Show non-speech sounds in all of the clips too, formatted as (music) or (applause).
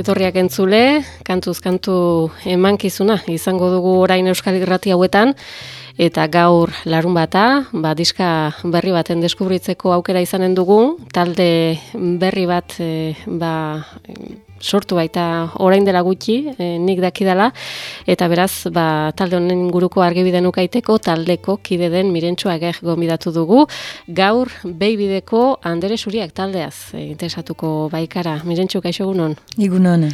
Etorriak entzule, kantuz kantu emankizuna izango dugu orain Euskal Irrati hauetan. Eta gaur larun bata, ba, diska berri baten deskubritzeko aukera izanen dugu, talde berri bat e, ba, sortu baita orain dela gutxi, e, nik dakidala, eta beraz, ba, talde honen guruko argibiden ukaiteko, taldeko kide den mirentxua eger gomidatu dugu, gaur beibideko andere suriak taldeaz, e, interesatuko baikara, mirentxu kaixo egunon? Egunon.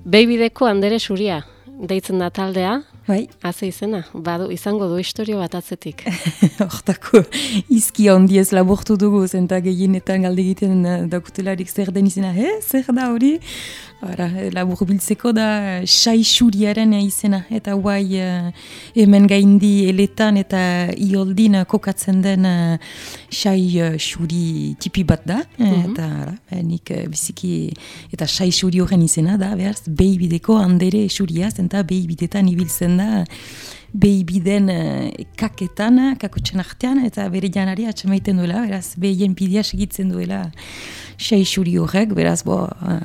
Beibideko andere suria, deitzen da taldea, Bai. Haze izena, badu, izango du historio bat atzetik. (laughs) Hortako, izki ondiez labortu dugu, zenta gehienetan galde egiten uh, dakutelarik zer den izena, he, zer da hori? Bara, labur biltzeko da xai xuriaren izena, eta guai uh, hemen gaindi eletan eta ioldin kokatzen den xai tipi bat da, Mhm. eta ara, eh, nik biziki, eta xai horren izena da, behaz, behibideko handere xuria, zenta behibidetan ibiltzen da, behibiden uh, kaketan, kakotxen artean, eta bere janari atxamaiten duela, beraz, behien bidea segitzen duela sei xuri horrek, beraz, bo, uh,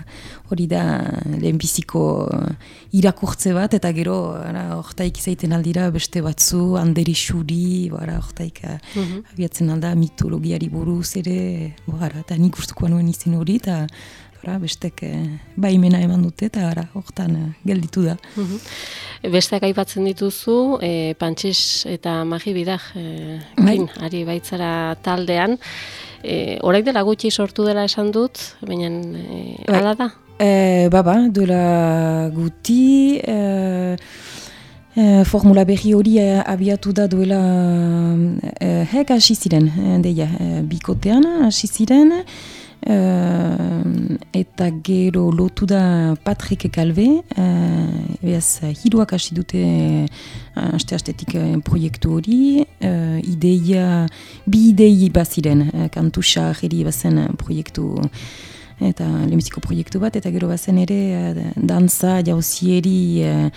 hori da lehenbiziko uh, irakurtze bat, eta gero, ara, hortaik izaiten aldira beste batzu, handeri xuri, bara, hortaik uh, abiatzen alda mitologiari buruz ere, bo, ara, eta nik gustuko nuen izen hori, eta ara, bestek eh, baimena eman dute, eta ara, hortan eh, gelditu da. Mhm. Besteak aipatzen dituzu, e, Pantxis eta Magi Bidag e, Bai. ari baitzara taldean. E, orain dela gutxi sortu dela esan dut, baina e, Bai. hala da? E, baba, duela guti, e, e, formula berri hori e, abiatu da duela e, hek hasi ziren, e, deia, e, bikotean hasi ziren, e, eta gero lotu da Patrick Calve, e, beaz, hiruak hasi dute aste-astetik e, proiektu hori, e, ideia, bi idei baziren, e, kantusa jeri bazen proiektu eta lehenbiziko proiektu bat, eta gero bazen ere eh, dantza jauzieri eh,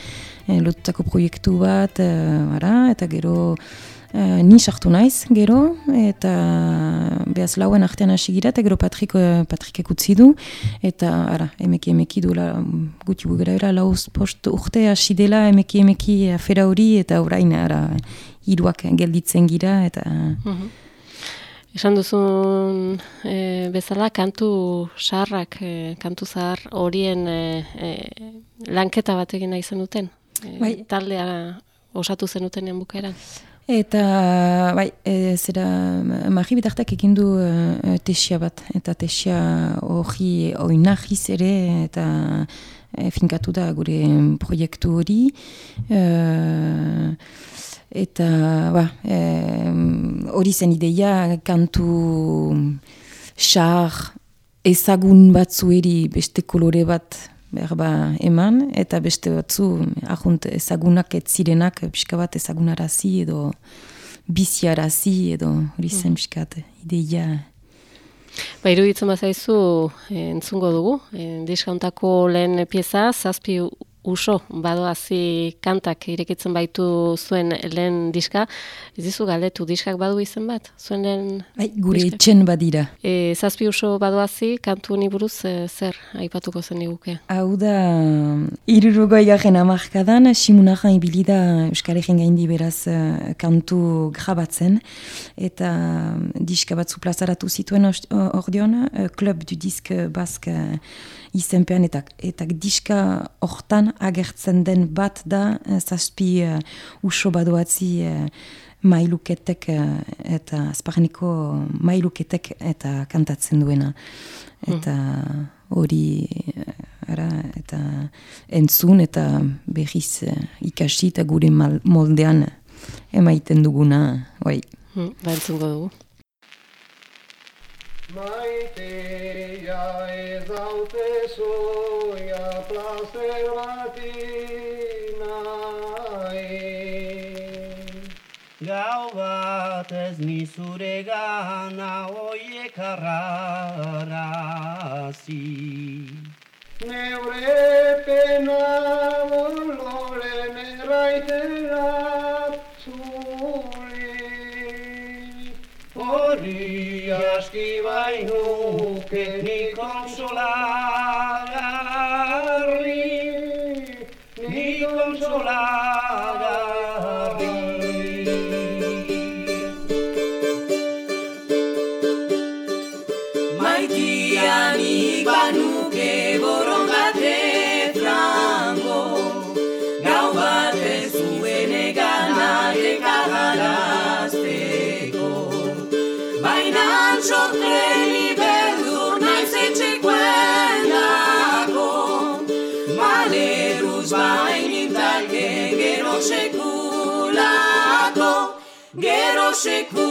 eh, lotutako proiektu bat, eh, ara, eta gero eh, ni sartu naiz gero, eta behaz lauen artean hasi gira, eta gero Patrik, eh, Patrikek utzi du, eta ara, emeki emeki duela guti bugera era, lau post urte hasi dela emeki emeki afera hori, eta orain ara, hiruak gelditzen gira, eta Mhm. Esan duzun e, bezala, kantu saharrak, e, kantu zahar horien e, e, lanketa bat egin nahi zenuten? E, Bai. Taldea osatu zenuten bukaeran? Eta, bai, e, zera, magi bitartak egin du e, tesia bat, eta tesia hori oinahiz ere, eta e, finkatu da gure proiektu hori. E, eta, ba, e, hori zen ideia kantu xar ezagun batzueri beste kolore bat behar ba eman, eta beste batzu ahunt ezagunak ez zirenak pixka bat ezagunarazi edo biziarazi edo hori zen pixka bat ideia. Ba, iruditzen bazaizu e, entzungo dugu, e, diskauntako lehen pieza, zazpi uso, badoazi kantak irekitzen baitu zuen lehen diska, ez dizu galdetu, diskak badu izen bat, zuen lehen Bai, gure Diska. etxen badira. e, zazpi uso badoazi, kantu honi buruz e, zer aipatuko zen iguke. Hau da, irurugoi garen amarkadan, simunajan ibili da Euskal Herrin gaindi beraz eh, kantu grabatzen, eta diska batzu plazaratu zituen ordeon, uh, Club du Disk Bask uh, izenpean, eta, eta diska hortan agertzen den bat da, eh, zazpi uh, uso badoatzi uh, mailuketek eh, eta azparniko mailuketek eta kantatzen duena. Eta hori ara, eta entzun eta berriz eh, ikasi eta gure moldean emaiten duguna, bai. Hmm, ba dugu. Maitea ez haute soia plaza Gau bat ez nizure gana oiek arrarazi Neure pena Hori aski bainuke ni konsolagarri Gero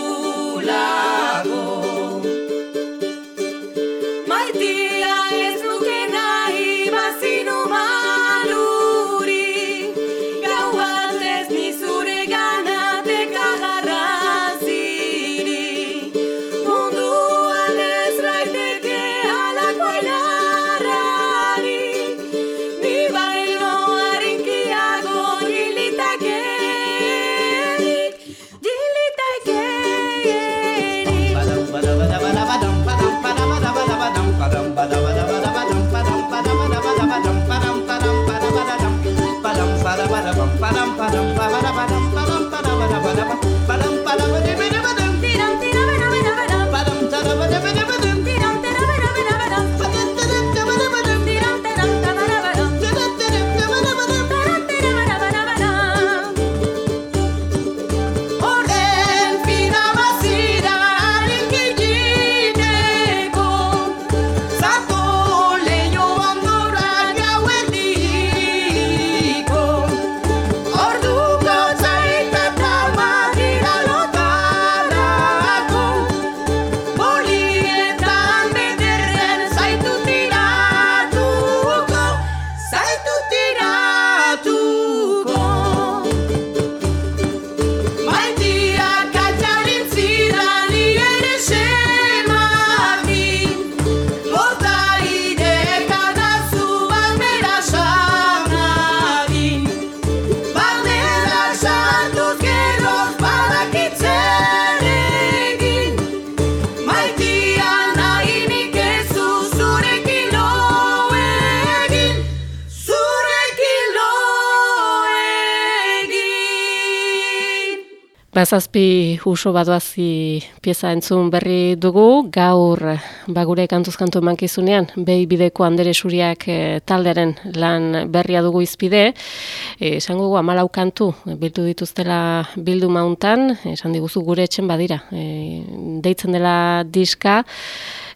Bazazpi uso badoazi pieza entzun berri dugu, gaur bagure kantuzkantu emankizunean, behi bideko andere suriak eh, taldearen lan berria dugu izpide, Eh, esango dugu amalau kantu bildu dituztela bildu mauntan, esan diguzu gure etxen badira, eh, deitzen dela diska,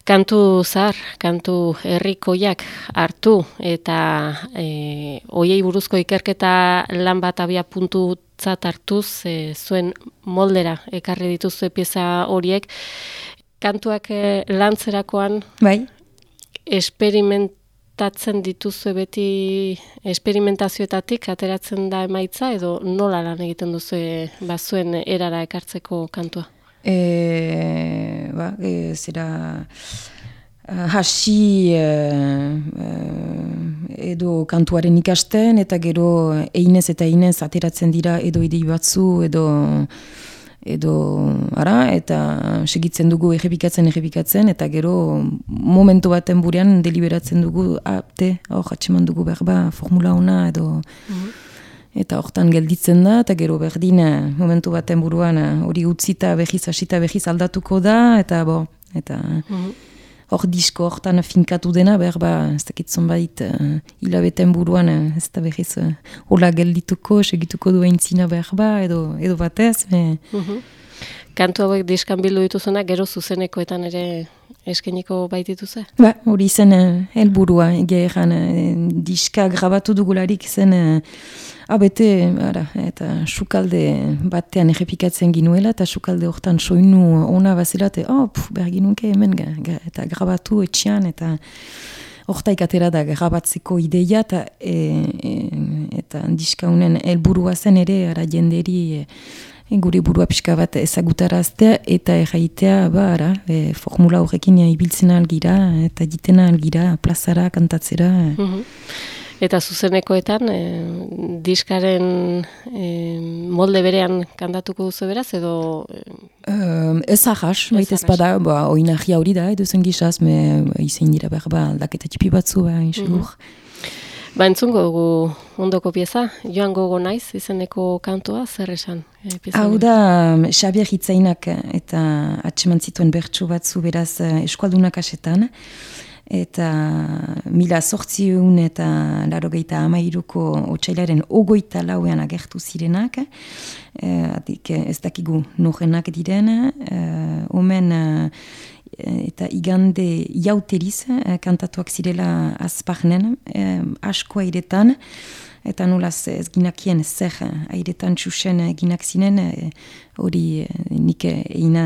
kantu zahar, kantu herrikoiak hartu eta e, oiei buruzko ikerketa lan bat abia puntutzat hartuz e, zuen moldera ekarri dituzue pieza horiek. Kantuak e, lantzerakoan Bai, esperimentatzen dituzue beti esperimentazioetatik ateratzen da emaitza edo nola lan egiten duzu bazuen erara ekartzeko kantua? E, ba, e, zera eh, hasi eh, eh, edo kantuaren ikasten eta gero einez eta einez ateratzen dira edo idei batzu edo edo ara eta segitzen dugu errepikatzen errepikatzen eta gero momentu baten burean deliberatzen dugu apte hor atxeman dugu berba formula ona edo eta hortan gelditzen da, eta gero berdin eh, momentu baten buruan eh, hori utzita behiz hasita behiz aldatuko da, eta bo, eta hor disko hortan finkatu dena, behar ba, ez dakit zonbait uh, hilabeten buruan ez da behiz uh, hola geldituko, segituko duen zina behar ba, edo, edo batez, me, Kantu hauek diskan bildu dituzunak gero zuzenekoetan ere eskeniko baitituze? Ba, hori zen uh, helburua, egia erran, uh, diska grabatu dugularik zen uh, abete, ara, eta sukalde batean errepikatzen ginuela, eta sukalde hortan soinu ona bazela, eta oh, puf, behar ginunke hemen, ga, ga, eta grabatu etxean, eta hortaik atera da grabatzeko ideia eta e, e, eta diskaunen helburua zen ere ara jenderi e, gure burua pixka bat ezagutaraztea eta erraitea ba, ara, e, formula horrekin ibiltzen algira eta egiten algira plazara, kantatzera. Mhm. Eta zuzenekoetan, e, diskaren e, molde berean kantatuko duzu beraz, edo... Um, ez ahas, baita ez bada, ba, oinahia hori da, edo zen gizaz, me izan dira behar ba, aldaketa txipi batzu, ba, insegur. Ba, entzungo dugu ondoko pieza, joan gogo naiz, izeneko kantoa, zer esan? E, Hau da, um, Xabier Hitzainak eta atseman zituen bertso batzu beraz eh, eskualdunak asetan, eta mila sortziun eta larogeita amairuko otxailaren ogoita lauean agertu zirenak, eh, adik, eh, ez dakigu norenak diren, eh, omen eh, eta igande jauteriz eh, kantatuak zirela azparnen, eh, asko airetan, eta nolaz ez ginakien zer airetan txusen eh, ginak zinen, eh, hori eh, nik eh, eina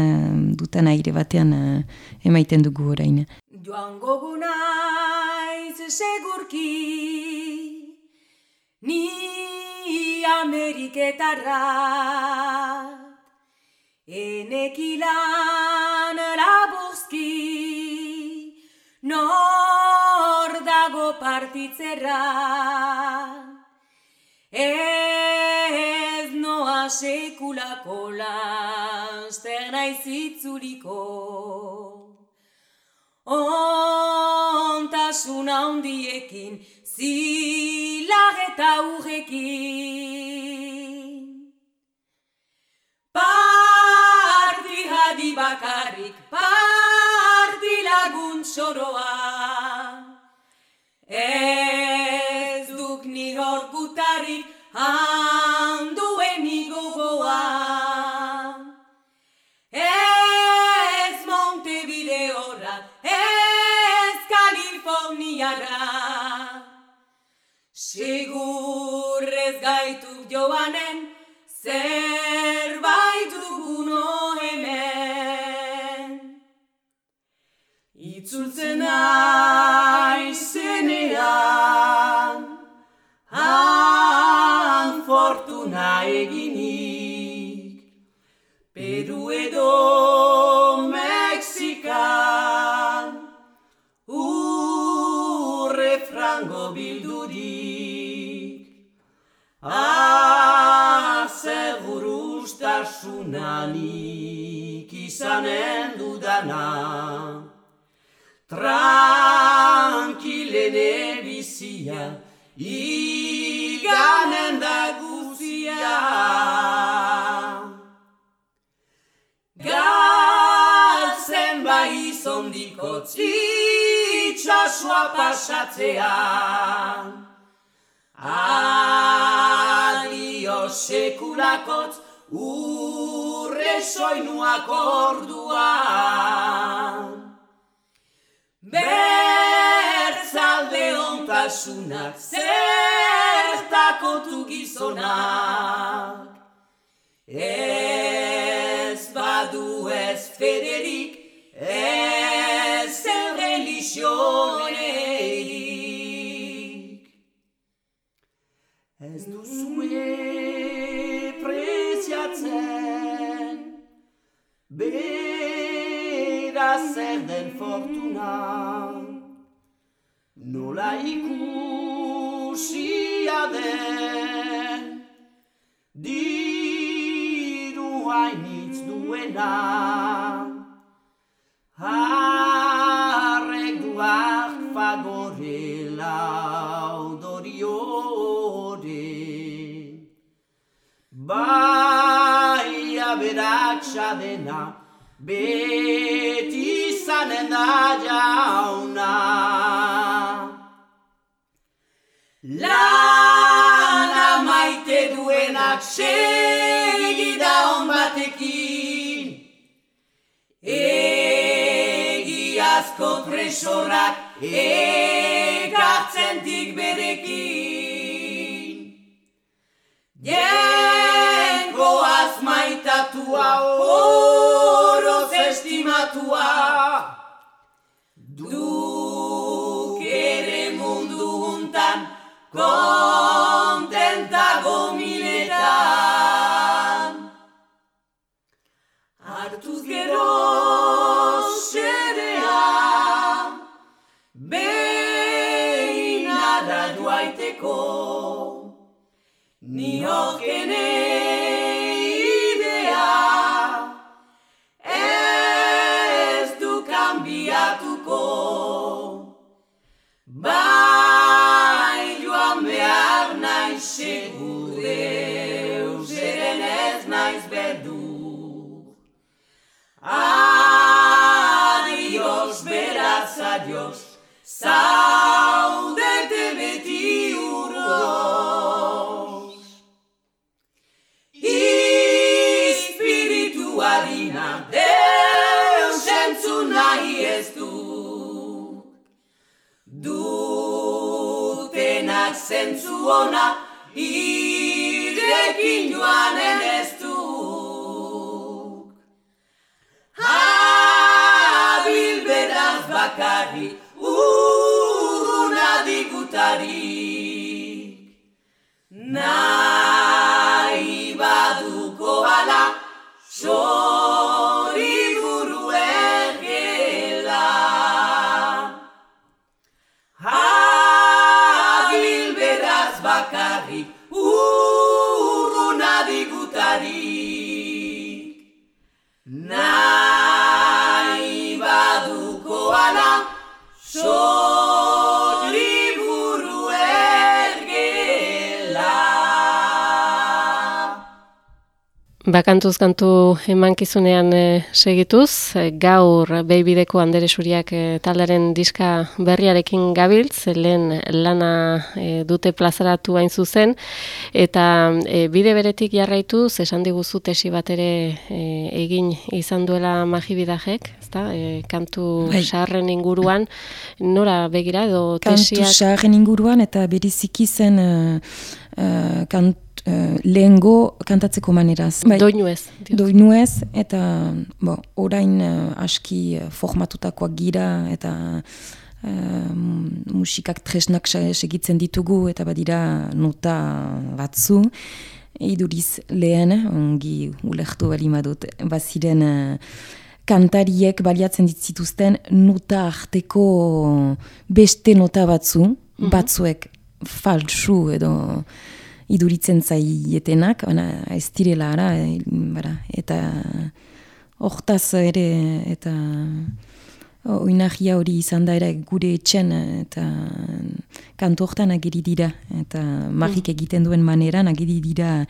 dutan aire batean eh, emaiten dugu orain. Joango gu naiz segurki Ni Ameriketarra Enekilan laburski Nor dago partitzerra Ez noa sekulako laster naiz itzuliko Ontasun handiekin, zilar eta urrekin. Parti hadi bakarrik, parti lagun soroa. Ez duk ni gorkutarik, handuen igogoa. Ez Montevideora, ez Kaliforniara. Sigur ez gaitu joanen, zerbait Itzultzen aizenean, han fortuna eginik. Peru edo Mexikan urre frango bildurik azegurustasunanik izanen dudana tranquilene bizia iganen da guzia Galtzen bai izondiko itxasua pasatzean. Adio sekulakotz urre soinuak orduan. Bertzalde ontasunak zertakotu gizonak. Ez badu ez federik, ez religionerik. Ez duzue preziatzen, bera zer den fortuna, nola ikusia den, diru hainitz duena. Harrek duak fagore laudoriore. Bai aberatsa dena, beti izanen da jauna. Lana maite duenak segida on batekin. Egiazko tresorak ekartzentik berekin. Jengoaz maitatua oroz estimatua. Duke Oh. Ona, irekin joanen ez du. Habil beraz bakarrik, urruna digutarik. Nahi Bakantuz kantu emankizunean e, segituz, e, gaur beibideko andere suriak e, taldaren diska berriarekin gabiltz, lehen lana e, dute plazaratu hain zuzen, eta e, bide beretik jarraituz, esan diguzu tesi bat ere egin izan duela magibidajek, ezta? E, kantu Bai. sarren inguruan, nora begira edo Kantu tesiak... saharren inguruan eta beriziki zen uh, uh, kant, uh, lehengo kantatzeko maneraz. Bai, Doinu ez. dio. Doinu ez, eta bo, orain uh, aski formatutakoak gira, eta uh, musikak tresnak segitzen ditugu, eta badira nota batzu. Iduriz lehen, ongi ulertu bali madut, baziren uh, kantariek baliatzen ditzituzten nota arteko beste nota batzu, batzuek falsu edo iduritzen zaietenak, baina ez direla ara, e, bara, eta hortaz ere, eta oinahia hori izan da ere gure etxen, eta kantu hortan agiri dira, eta magik egiten duen maneran agiri dira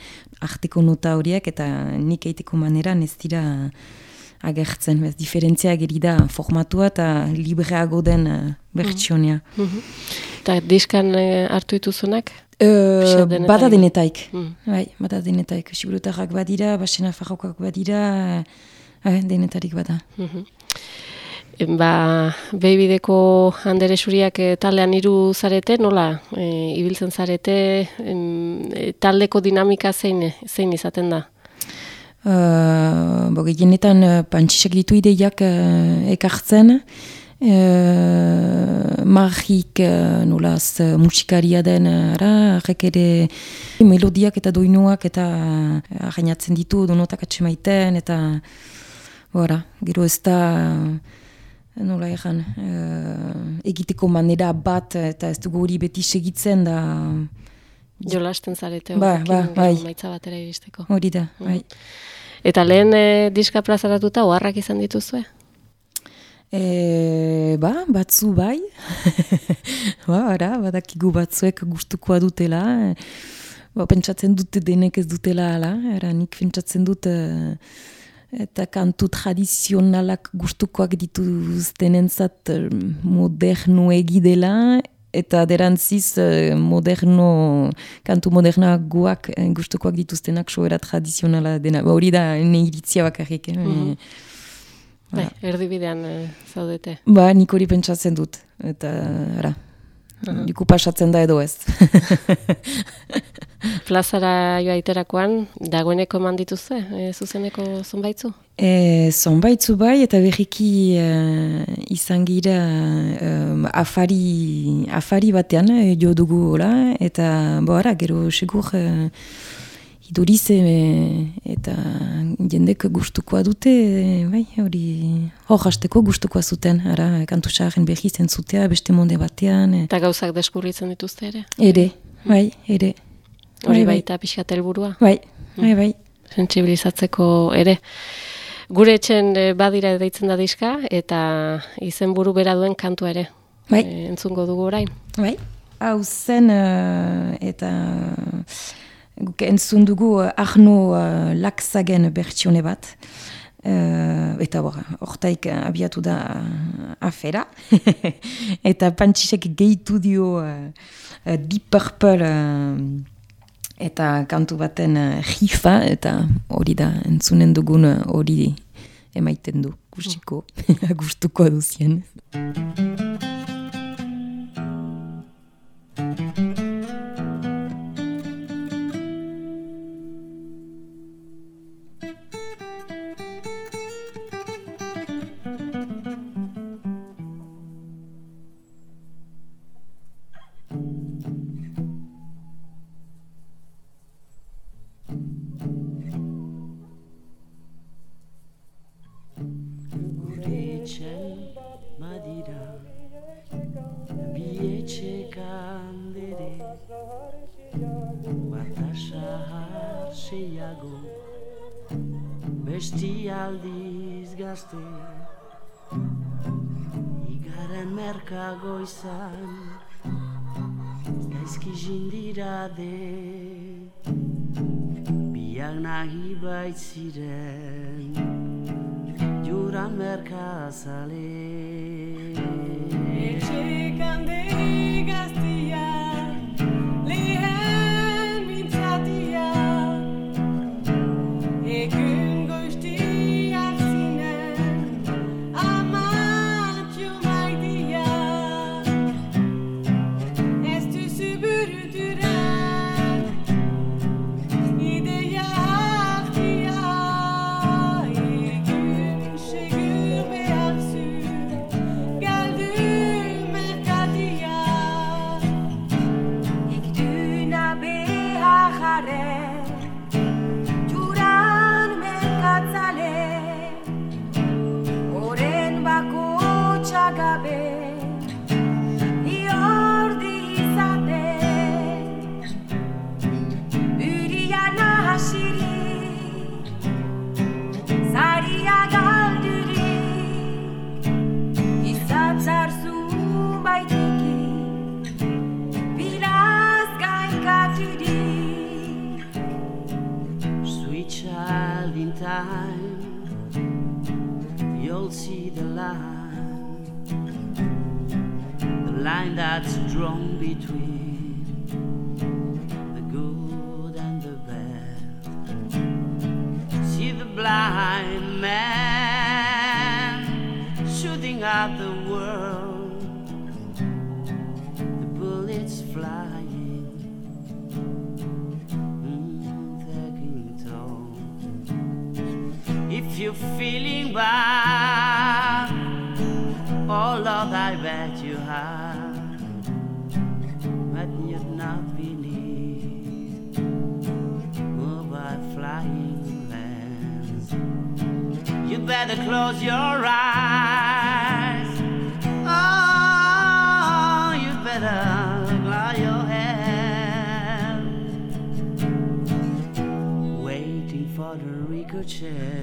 arteko nota horiek, eta nik eiteko maneran ez dira agertzen, ez diferentzia agiri da formatua eta libreago den uh, bertsionia. Mhm. Eta diskan e, hartu dituzunak? Uh, bada denetaik. Mm. Bai, bada denetaik. Siburutarrak badira, basena farrokak badira, eh, denetarik bada. Mhm. Ba, behibideko handere suriak eh, taldean hiru zarete, nola e, ibiltzen zarete, em, e, taldeko dinamika zein, zein izaten da? Uh, bo, gehienetan uh, pantxisak ditu ideiak uh, ekartzen, uh, magik uh, nolaz uh, musikaria den ara, ere melodiak eta doinuak eta arrainatzen ditu, donotak atxemaiten, eta bora, gero ez da nola egan, egiteko manera bat eta ez dugu hori beti segitzen da Jolasten zarete Ba, ba, bai. maitza batera iristeko. hori da, bai. Eta lehen e, diska plazaratuta oharrak izan dituzue? E, ba, batzu bai. (laughs) ba, ara, badakigu batzuek gustukoa dutela. Ba, pentsatzen dute denek ez dutela ala. Era, nik pentsatzen dut eh, eta kantu tradizionalak gustukoak dituztenentzat eh, moderno egi dela eta derantziz eh, moderno, kantu modernagoak eh, gustukoak dituztenak soera tradizionala dena. Ba, hori da, ne iritzia bakarrik. Eh? Mhm. Bai, erdibidean e, zaudete. Ba, nik hori pentsatzen dut. Eta, ara, Diku pasatzen da edo ez. (laughs) Plazara joa iterakoan, dagoeneko eman dituzue, e, zuzeneko zonbaitzu? E, zonbaitzu bai, eta berriki eh, izan gira em, afari, afari batean eh, jo dugu hola, eta bo ara, gero segur eh, iduriz eh, eta jendek gustukoa dute, eh, bai, hori hor hasteko gustukoa zuten, ara, kantu saaren berri zutea, beste monde batean, eh, Eta gauzak deskubritzen dituzte ere. ere, bai, ere, Hori Bai, bai. baita pixkat helburua. bai, bai, bai. sentsibilizatzeko ere. Gure etxen eh, badira deitzen da diska eta izenburu bera duen kantu ere. Bai. Eh, entzungo dugu orain. Bai, hau zen eh, eta guk entzun dugu Arno uh, Laksagen bertsione bat. Eh, eta bora, hortaik abiatu da afera. (laughs) eta pantxisek gehitu dio uh, uh, Deep Purple eh, eta kantu baten uh, eta hori da entzunen dugun eh, hori emaiten du, gustiko, (laughs) gustuko duzien. Besti aldiz gazte Igaren merkago izan Gaizki jindira de Biak nahi baitziren Juran merkazale. Etxekande gaztia, between close your eyes. Oh, you better bow your head waiting for the ricochet.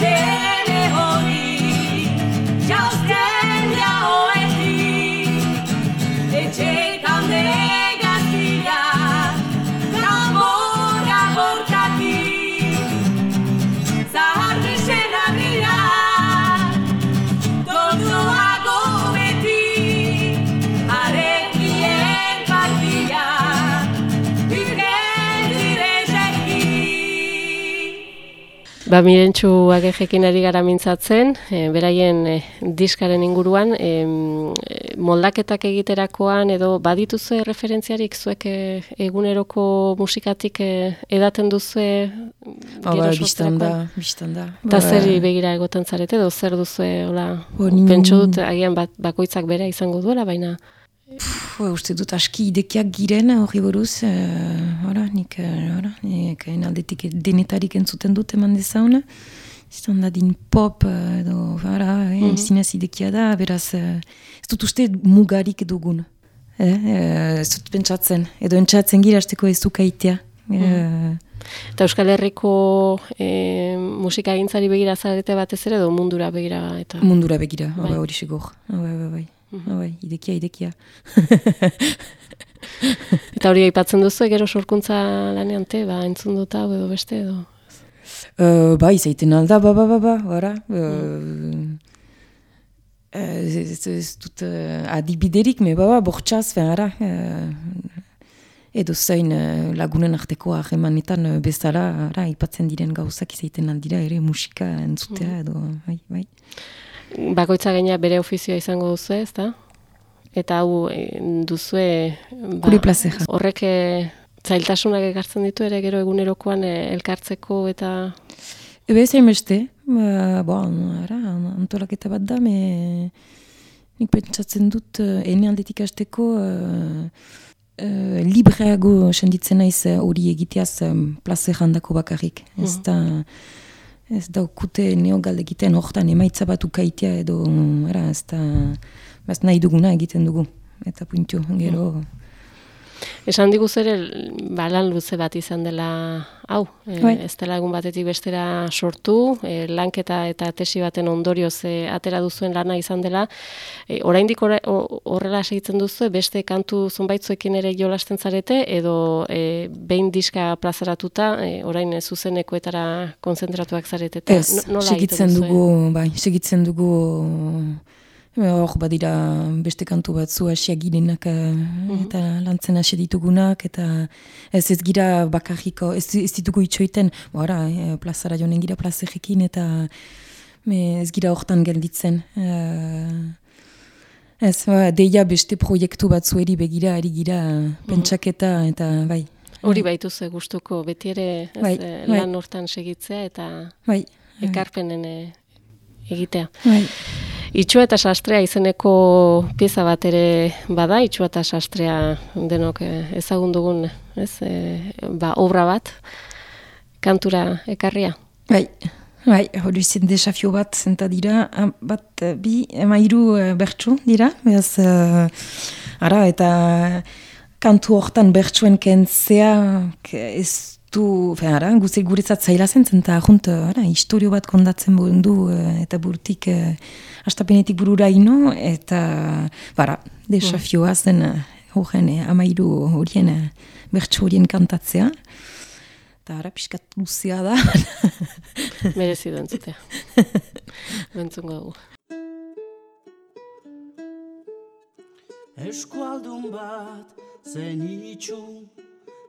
share. Ba, mirentxu agejekin ari gara mintzatzen, e, beraien e, diskaren inguruan, e, moldaketak egiterakoan edo badituzu referentziarik zuek e, eguneroko musikatik e, edaten duzu Ba, ba, biztan da, biztan da. Eta Ba, zerri begira egoten zarete, edo zer duzu, hola, ni- pentsu dut, agian bat, bakoitzak bera izango duela, baina Pff, uste dut aski idekiak giren horri buruz, uh, ora, nik, uh, ora, nik aldetik denetarik entzuten dut eman dezauna. Izan da din pop, uh, edo, ora, eh, zinez idekia da, beraz, ez dut uste mugarik dugun. Eh, eh, ez dut pentsatzen, edo entzatzen gira azteko ez dukaitea. Eh, Eta Euskal Herriko e, musika egintzari begira zarete batez ere, edo mundura begira eta... mundura begira, Bai. hori segor. Bai, bai, bai. Bai, idekia, idekia. (laughs) Eta hori aipatzen duzu, gero sorkuntza lanean te, ba, entzun dut hau edo beste edo... Uh, bai, zaiten alda, ba, ba, ba, ba, bara. Uh, ez, ez, ez dut uh, adibiderik, me ba, ba, bortxaz, fen, ara. Uh, edo zain uh, lagunen arteko ahemanetan uh, bezala, ara, ipatzen diren gauzak izaiten aldira, ere musika entzutea, edo, bai, bai. Bakoitza gaina bere ofizioa izango duzu, ez da? Eta hau e, duzue... Ba. Horrek e, zailtasunak ekartzen ditu ere gero egunerokoan e, elkartzeko eta... Ebe zain beste, ba, bo, ara, antolaketa bat da, me, nik pentsatzen dut, ene aldetik hasteko, uh, uh, libreago senditzen naiz hori egiteaz um, plazeran dako bakarrik. Ez da, ez da okute neogalde egiten hortan emaitza bat ukaitea edo, ara, ez da, ez nahi duguna egiten dugu. Eta puntu, gero, Esan diguz ere, ba, lan luze bat izan dela hau, e, Bai. ez dela egun batetik bestera sortu, e, lanketa eta tesi baten ondorioz e, atera duzuen lana izan dela. E, oraindik ora- o- horrela segitzen duzu, beste kantu zonbaitzuekin ere jolasten zarete, edo e, behin diska plazaratuta, e, orain zuzenekoetara konzentratuak zarete. eta Ez, no- nola segitzen dugu, bai, segitzen dugu, hor badira beste kantu batzu hasiak girenak eh, eta lantzen hasi ditugunak, eta ez ez gira bakarriko, ez, ez ditugu itxoiten, bora, eh, plazara joanen gira plazerekin, eta me, ez gira hortan gelditzen. Eh, ez, ba, deia beste proiektu batzueri begira ari gira pentsaketa, eta bai, Hori baituzu gustuko beti ere Bai, e, bai. lan hortan segitzea eta bai, ekarpenen e, egitea. bai. Itxua eta sastrea izeneko pieza bat ere bada, itxua eta sastrea denok eh, ezagun dugun, ez, e, ba, obra bat, kantura ekarria. Bai, bai, hori zen desafio bat zenta dira, ah, bat, eh, bi, emairu bertsu dira, eh, ara, eta kantu hortan bertsuen kentzea, ke- ez du, fe, ara, guze guretzat zaila zen, zenta ahunt, ara, historio bat kondatzen du, eh, eta burtik, uh, astapenetik burura ino, eta, bara, desafioa zen, uh, horren, eh, amairu horien, bertsu horien kantatzea, eta ara, pixkat luzea da, (laughs) Merezi du entzutea. (laughs) Bentzungo dugu. Eskualdun bat zen itxu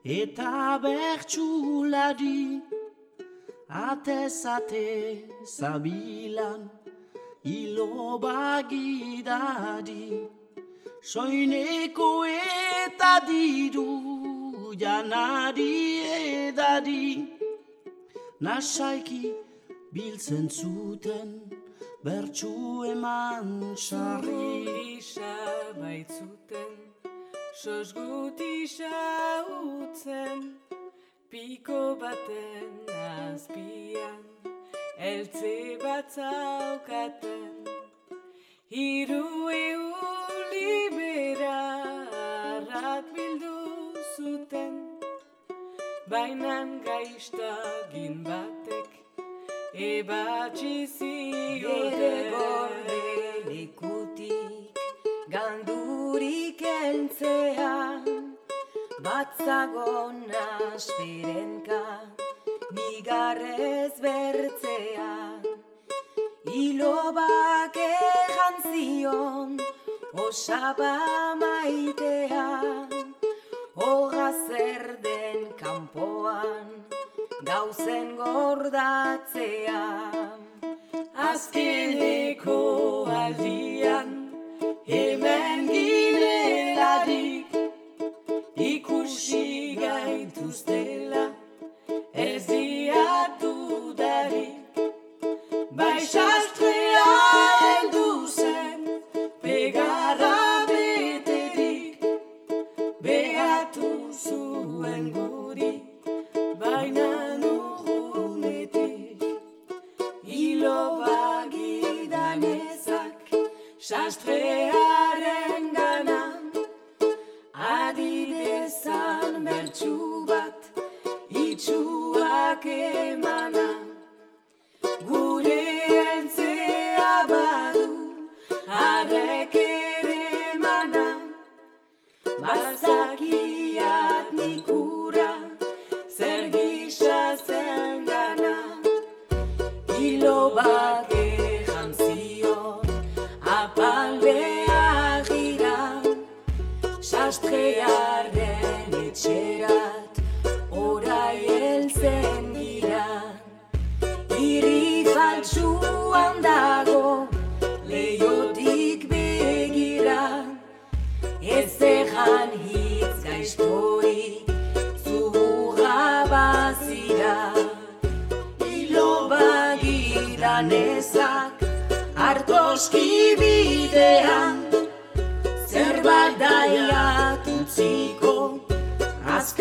eta bertxulari Atezate zabilan ilo bagidari. Soineko eta diru janari edari. Nasaiki biltzen zuten bertsu eman sarri. Gisa baitzuten, sosgutisa utzen, piko baten azpian, eltze bat zaukaten, hiru eun liberarrak bildu zuten, bainan gaiztagin batek, ebatzi zioten. Gandurik entzean batzagon asperenka bigarrez bertzean ilobak ejan zion osaba maitean hoga zer den kanpoan gauzen gordatzean Azkeneko aldian hemen ginelarik gaituztela ez sastrearen etxerat, orai heltzen gira. Iri faltsuan dago, leiotik begira, ez ejan hitz gaiztorik, zuhurra bazira. Ilobagidanezak artoski bidean Zerbait utziko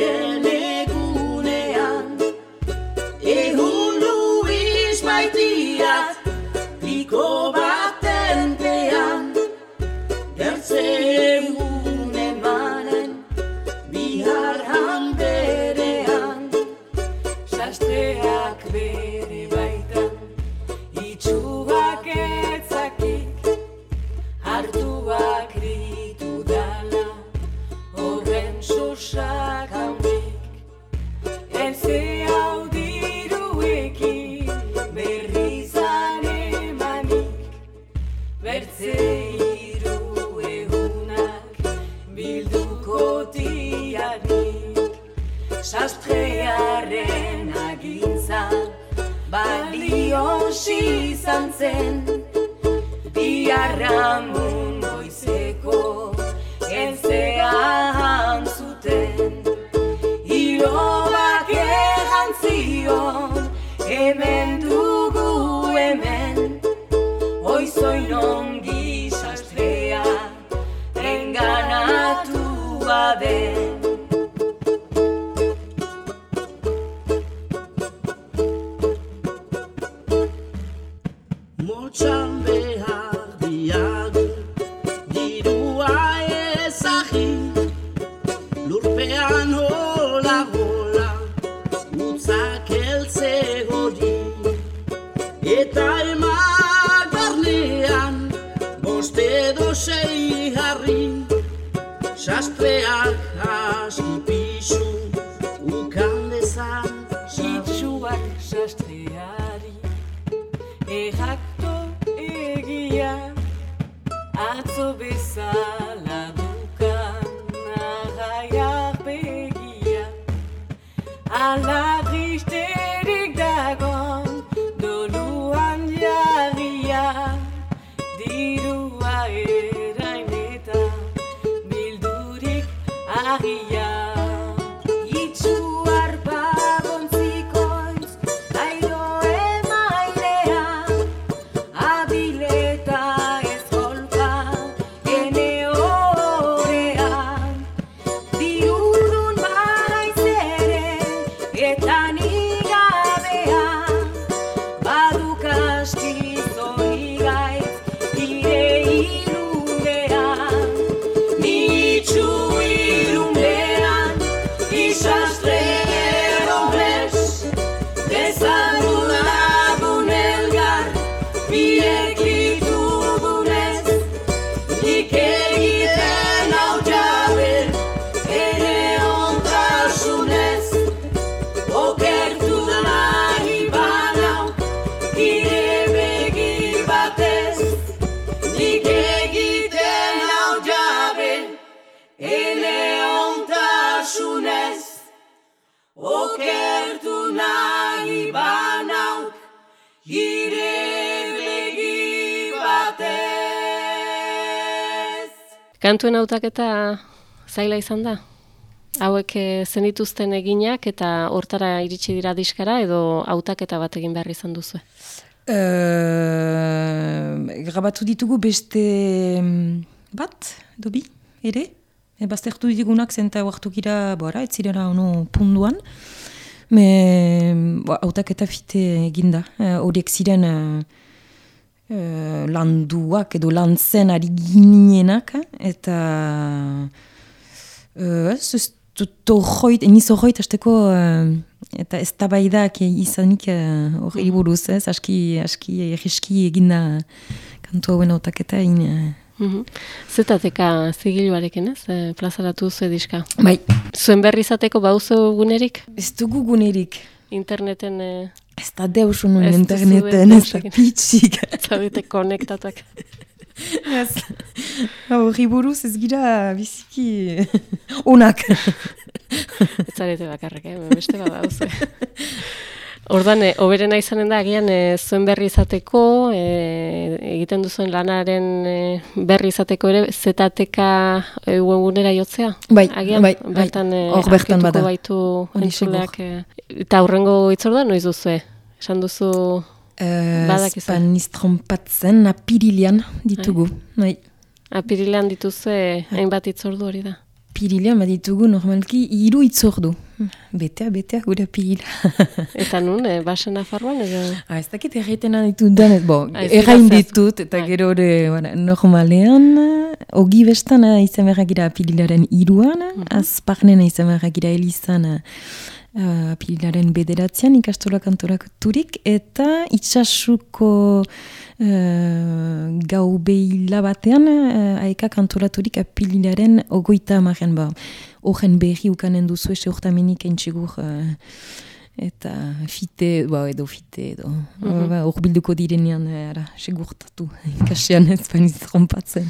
Deliver hemen Kantuen hautaketa zaila izan da? Hauek eh, zenituzten eginak eta hortara iritsi dira diskara edo hautaketa bat egin behar izan duzu? Uh, grabatu ditugu beste mm, bat, edo bi, ere? E, baztertu ditugunak zenta huartu gira, bora, ez zirela ono punduan. Me, ba, autaketa fite eginda. Eh, Horiek ziren uh, uh, landuak edo lantzen ari ginenak, eta uh, ez, ez dut horroit, niz horroit hasteko uh, eta ez tabaidak izanik uh, hori buruz, ez, aski, aski, egiski eginda kantu hauen autaketa in, uh, Mhm. Zetateka zigiluarekin ez, eh, plazaratu zuen diska. Bai, Zuen berri izateko bauzu gunerik? ez dugu gunerik. Interneten eh, Ez da deus duzu interneten, ez da (laughs) ez- pitxik. zaudete konektatuak. Ez. Horri buruz ez gira biziki onak. Ez zarete bakarrik, eh? beste bat dauze. (laughs) Ordan, eh, oberena izanen da, agian eh, zuen berri izateko, eh, egiten duzuen lanaren eh, berri izateko ere, zetateka eh, webgunera jotzea? Bai, agian, bai, bai. bertan eh, Hor bertan bada. baitu entzuleak. Eh, eta aurrengo itzordua noiz duzue? Esan duzu, Uh, Badakizu. Spaniz trompatzen apirilian ditugu. Bai. apirilean dituzue hainbat itzordu hori da. Apirilean baditugu normalki hiru itzordu. Betea, betea gure apirila. (laughs) Eta nun, eh, basen afarroan edo... ah, ez dakit erraitena ditut danez, bo, Ah, errain ditut, eta Bai. gero ere, bueno, normalean, ogi bestan izan behar gira apirilaren iruan, Mhm. azparnen izan behar gira elizan uh, apirilaren bederatzean ikastola kantoraturik, eta itxasuko uh, gau behila batean, uh, aeka kantoraturik apirilaren ogoita amaren ba. Horren berri ukanen duzu ese hortamenik entxegur uh, eta fite, ba, edo fite, edo Mhm. ba, hor bilduko direnean, eh, ara, segurtatu, (laughs) ikasean ez bainiz trompatzen.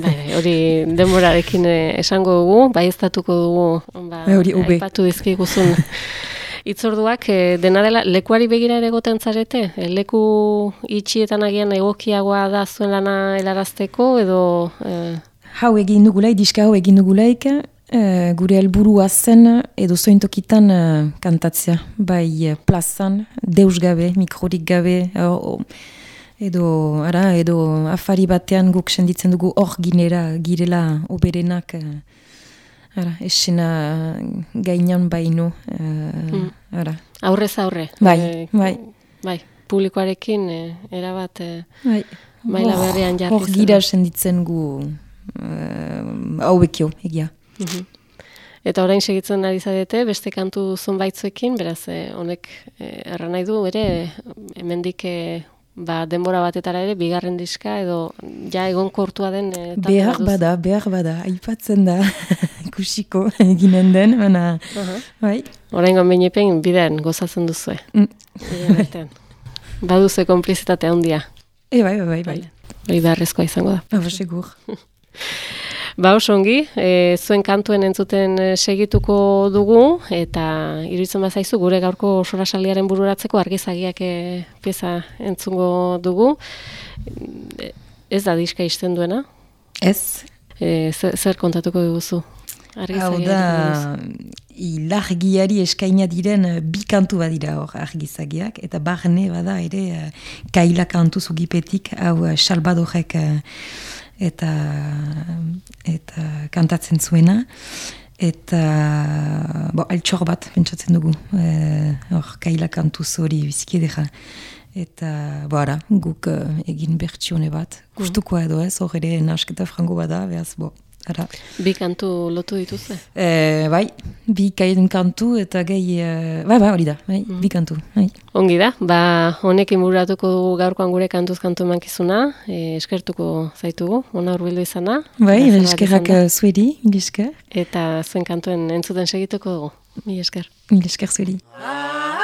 Bai, bai, hori denborarekin eh, esango dugu, bai dugu, ba, Bai, hori aipatu dizkiguzun (laughs) Itzorduak, eh, dena dela, lekuari begira ere egoten zarete? Eh, leku itxietan agian egokiagoa da zuen lana helarazteko, edo... Eh, Hau egin dugulaik, diska hau egin dugulaik, eh, gure helburua zen edo zointokitan eh, kantatzea. Bai plazan, deus gabe, mikrorik gabe, o- edo, ara, edo afari batean guk senditzen dugu hor ginera, girela oberenak eh, ara, esena gainan baino, uh, ara, Aurrez aurre. Bai, Eh, bai. Bai, publikoarekin eh, erabat eh, bai. Maila Hor- berrian jarri Hor gira senditzen gu uh, hau bekio, egia. Eta orain segitzen ari zarete, beste kantu zonbaitzuekin, beraz, eh, honek eh, erran nahi du, ere, hemendik eh, ba, denbora batetara ere, bigarren diska, edo ja egon kortua den eh, talde Behar duzu. bada, behar bada, aipatzen da (laughs) ikusiko eginen den, baina, Aha. bai, Orain bidean bidean gozatzen duzue. Mm. Bidean artean. Baduze konplizitatea handia. e, bai, bai, bai, bai, Hori beharrezkoa izango da. Ba, segur. (laughs) Ba, oso ongi, e, zuen kantuen entzuten e, segituko dugu, eta iruditzen bazaizu gure gaurko sorasaldiaren bururatzeko argizagiak e, pieza entzungo dugu. E, ez da diska izten duena, Ez, e, zer, zer kontatuko duzu? hau da, ilargiari eskaina diren eh, bi kantu badira hor argizagiak, eta barne bada ere eh, kaila kantu zugipetik, hau eh, Salvadorek eh, eta, eta kantatzen zuena, eta bo, altxor bat pentsatzen dugu, eh, hor kaila kantu hori biziki edera. Eta, bo ara, guk eh, egin bertsione bat, gustukoa edo ez, hor ere nasketa frango bada, behaz, bo, ara. Bi kantu lotu dituzte. E, bai, bi kaiden kantu eta gehi, e, bai, bai, hori da, bai, bi kantu, bai. Ongi da, ba, honekin bururatuko dugu gaurkoan gure kantuz kantu emankizuna, e, eskertuko zaitugu, ona urbildu izana. Bai, eskerrak eh, zueri, mil esker, Eta zuen kantuen entzuten segituko dugu. Mi esker. mil esker zueri. Argizagiak